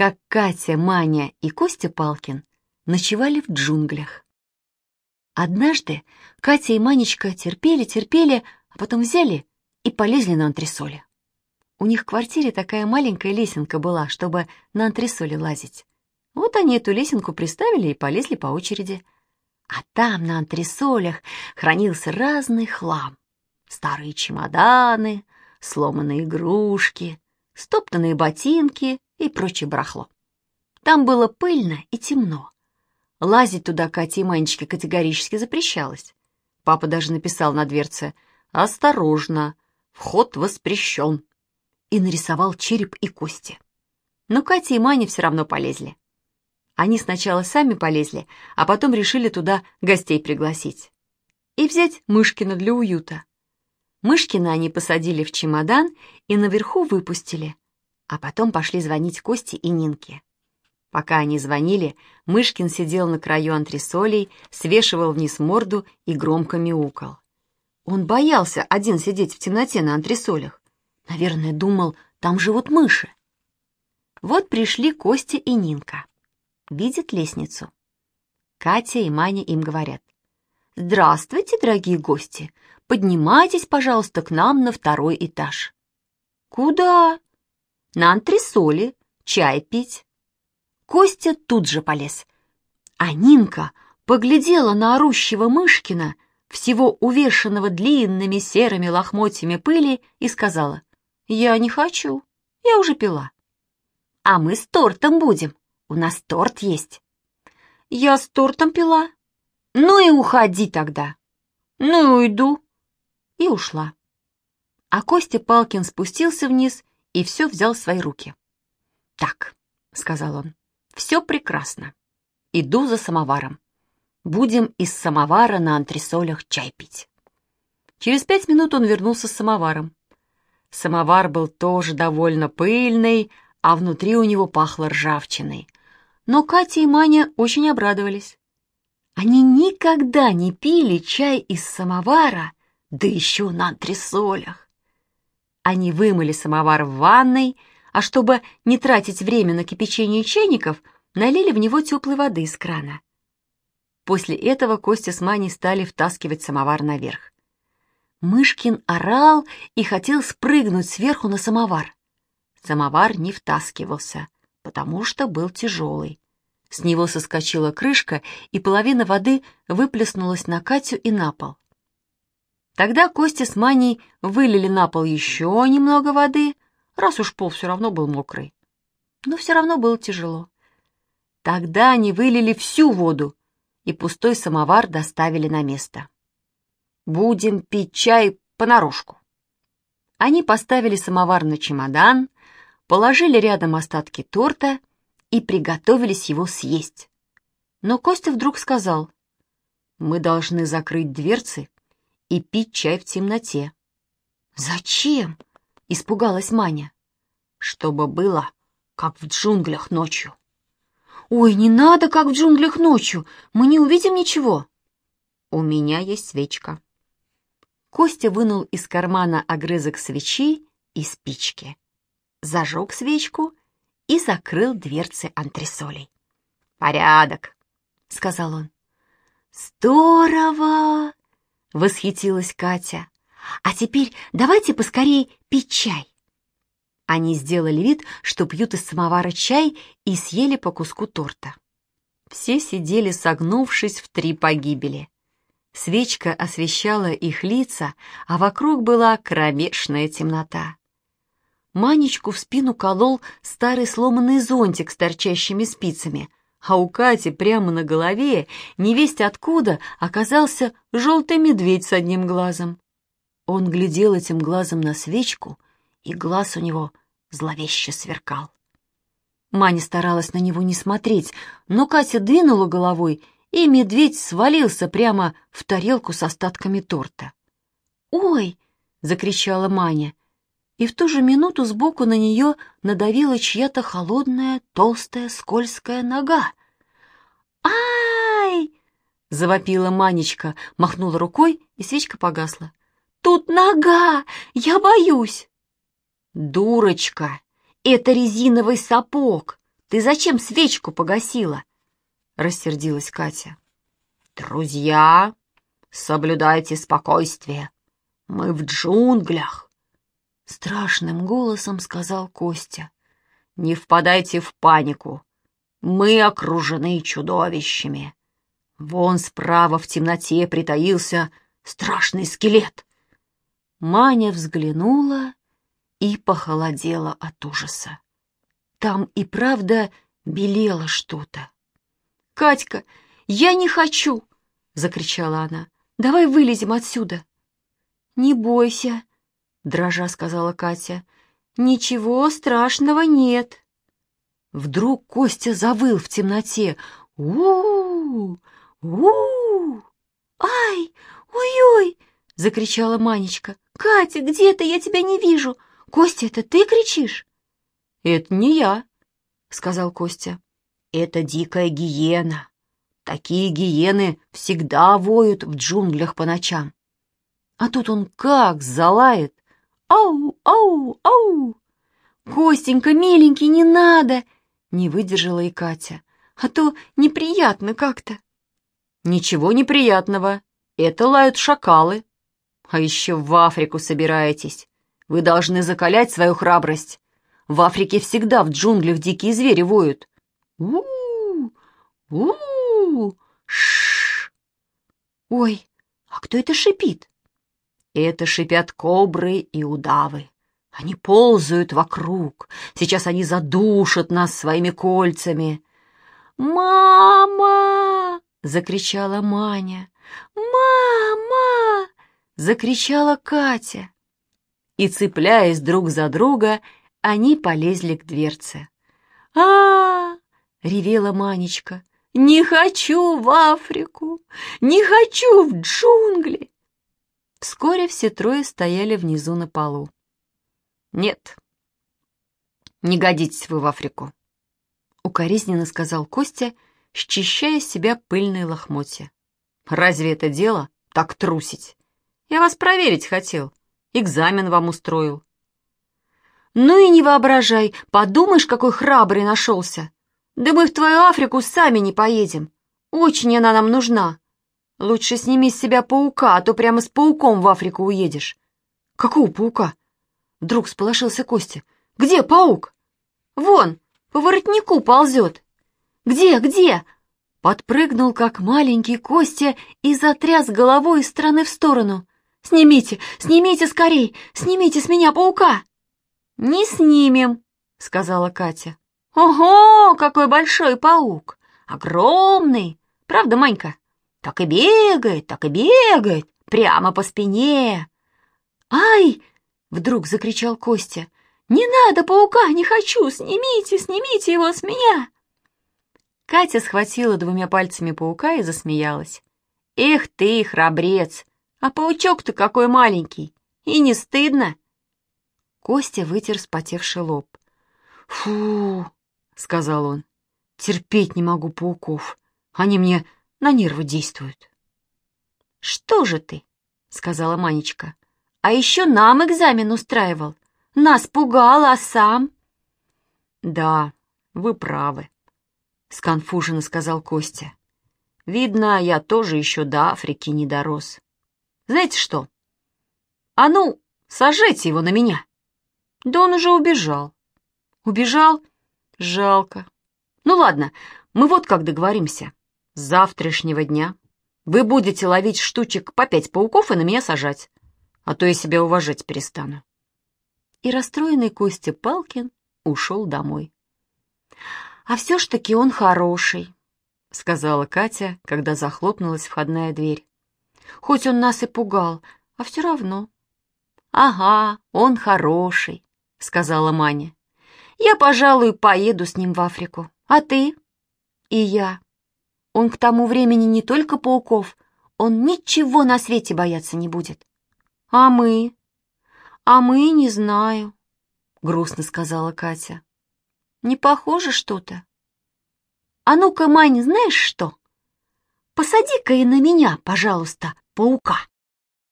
как Катя, Маня и Костя Палкин ночевали в джунглях. Однажды Катя и Манечка терпели-терпели, а потом взяли и полезли на антресоли. У них в квартире такая маленькая лесенка была, чтобы на антресоли лазить. Вот они эту лесенку приставили и полезли по очереди. А там на антресолях хранился разный хлам. Старые чемоданы, сломанные игрушки, стоптанные ботинки и прочее барахло. Там было пыльно и темно. Лазить туда Кате и Манечке категорически запрещалось. Папа даже написал на дверце «Осторожно, вход воспрещен» и нарисовал череп и кости. Но Катя и Маня все равно полезли. Они сначала сами полезли, а потом решили туда гостей пригласить. И взять Мышкина для уюта. Мышкина они посадили в чемодан и наверху выпустили, а потом пошли звонить Косте и Нинке. Пока они звонили, Мышкин сидел на краю антресолей, свешивал вниз морду и громко мяукал. Он боялся один сидеть в темноте на антресолях. Наверное, думал, там живут мыши. Вот пришли Костя и Нинка видят лестницу. Катя и Маня им говорят. «Здравствуйте, дорогие гости! Поднимайтесь, пожалуйста, к нам на второй этаж». «Куда?» «На антресоли. Чай пить». Костя тут же полез. А Нинка поглядела на орущего Мышкина, всего увешанного длинными серыми лохмотьями пыли, и сказала, «Я не хочу, я уже пила». «А мы с тортом будем», у нас торт есть. Я с тортом пила. Ну и уходи тогда. Ну и уйду. И ушла. А Костя Палкин спустился вниз и все взял в свои руки. «Так», — сказал он, — «все прекрасно. Иду за самоваром. Будем из самовара на антресолях чай пить». Через пять минут он вернулся с самоваром. Самовар был тоже довольно пыльный, а внутри у него пахло ржавчиной — но Катя и Маня очень обрадовались. Они никогда не пили чай из самовара, да еще на антресолях. Они вымыли самовар в ванной, а чтобы не тратить время на кипячение чайников, налили в него теплой воды из крана. После этого Костя с Маней стали втаскивать самовар наверх. Мышкин орал и хотел спрыгнуть сверху на самовар. Самовар не втаскивался, потому что был тяжелый. С него соскочила крышка, и половина воды выплеснулась на Катю и на пол. Тогда Костя с Маней вылили на пол еще немного воды, раз уж пол все равно был мокрый. Но все равно было тяжело. Тогда они вылили всю воду, и пустой самовар доставили на место. «Будем пить чай понарошку». Они поставили самовар на чемодан, положили рядом остатки торта и приготовились его съесть. Но Костя вдруг сказал, «Мы должны закрыть дверцы и пить чай в темноте». «Зачем?» — испугалась Маня. «Чтобы было, как в джунглях ночью». «Ой, не надо, как в джунглях ночью, мы не увидим ничего». «У меня есть свечка». Костя вынул из кармана огрызок свечи и спички. Зажег свечку и закрыл дверцы антресолей. «Порядок», — сказал он. «Здорово!» — восхитилась Катя. «А теперь давайте поскорее пить чай». Они сделали вид, что пьют из самовара чай и съели по куску торта. Все сидели, согнувшись в три погибели. Свечка освещала их лица, а вокруг была кромешная темнота. Манечку в спину колол старый сломанный зонтик с торчащими спицами, а у Кати прямо на голове, невесть откуда, оказался желтый медведь с одним глазом. Он глядел этим глазом на свечку, и глаз у него зловеще сверкал. Маня старалась на него не смотреть, но Катя двинула головой, и медведь свалился прямо в тарелку с остатками торта. «Ой!» — закричала Маня и в ту же минуту сбоку на нее надавила чья-то холодная, толстая, скользкая нога. «Ай!» — завопила Манечка, махнула рукой, и свечка погасла. «Тут нога! Я боюсь!» «Дурочка! Это резиновый сапог! Ты зачем свечку погасила?» — рассердилась Катя. «Друзья, соблюдайте спокойствие. Мы в джунглях!» Страшным голосом сказал Костя. «Не впадайте в панику. Мы окружены чудовищами. Вон справа в темноте притаился страшный скелет». Маня взглянула и похолодела от ужаса. Там и правда белело что-то. «Катька, я не хочу!» — закричала она. «Давай вылезем отсюда!» «Не бойся!» — дрожа сказала Катя. «Ничего страшного нет!» Вдруг Костя завыл в темноте. у у у «Ай! Ой-ой!» — закричала Манечка. «Катя, где ты? Я тебя не вижу! Костя, это ты кричишь?» «Это не я», — сказал Костя. «Это дикая гиена. Такие гиены всегда воют в джунглях по ночам. А тут он как залает. Ау, ау, ау! Костенька, миленький, не надо!» Не выдержала и Катя. «А то неприятно как-то». «Ничего неприятного. Это лают шакалы. А еще в Африку собираетесь. Вы должны закалять свою храбрость. В Африке всегда в джунглях дикие звери воют. у у у ш Ой, а кто это шипит? Это шипят кобры и удавы. Они ползают вокруг. Сейчас они задушат нас своими кольцами. «Мама!» — закричала Маня. «Мама!» — закричала Катя. И, цепляясь друг за друга, они полезли к дверце. а, -а, -а ревела Манечка. «Не хочу в Африку! Не хочу в джунгли!» Вскоре все трое стояли внизу на полу. «Нет, не годитесь вы в Африку», — укоризненно сказал Костя, счищая с себя пыльные лохмотья. «Разве это дело так трусить? Я вас проверить хотел, экзамен вам устроил. «Ну и не воображай, подумаешь, какой храбрый нашелся. Да мы в твою Африку сами не поедем. Очень она нам нужна. Лучше сними с себя паука, а то прямо с пауком в Африку уедешь». «Какого паука?» Вдруг сполошился Костя. «Где паук?» «Вон, по воротнику ползет». «Где, где?» Подпрыгнул, как маленький Костя, и затряс головой из стороны в сторону. «Снимите, снимите скорей, снимите с меня паука!» «Не снимем», — сказала Катя. «Ого, какой большой паук! Огромный! Правда, Манька? Так и бегает, так и бегает, прямо по спине!» «Ай!» — вдруг закричал Костя. «Не надо паука, не хочу! Снимите, снимите его с меня!» Катя схватила двумя пальцами паука и засмеялась. «Эх ты, храбрец! А паучок-то какой маленький! И не стыдно!» Костя вытер спотевший лоб. «Фу!» — сказал он. «Терпеть не могу пауков. Они мне на нервы действуют». «Что же ты?» — сказала Манечка. «А еще нам экзамен устраивал. Нас пугал, а сам...» «Да, вы правы», — сконфуженно сказал Костя. «Видно, я тоже еще до Африки не дорос. Знаете что? А ну, сажайте его на меня!» Да он уже убежал. Убежал? Жалко. Ну ладно, мы вот как договоримся. Завтрашнего дня вы будете ловить штучек по пять пауков и на меня сажать, а то я себя уважать перестану. И расстроенный Костя Палкин ушел домой. «А все ж таки он хороший», — сказала Катя, когда захлопнулась входная дверь. «Хоть он нас и пугал, а все равно». «Ага, он хороший», — сказала Маня. «Я, пожалуй, поеду с ним в Африку. А ты?» «И я. Он к тому времени не только пауков, он ничего на свете бояться не будет. А мы?» «А мы не знаю», — грустно сказала Катя. «Не похоже что-то?» «А ну-ка, Мань, знаешь что? Посади-ка и на меня, пожалуйста, паука».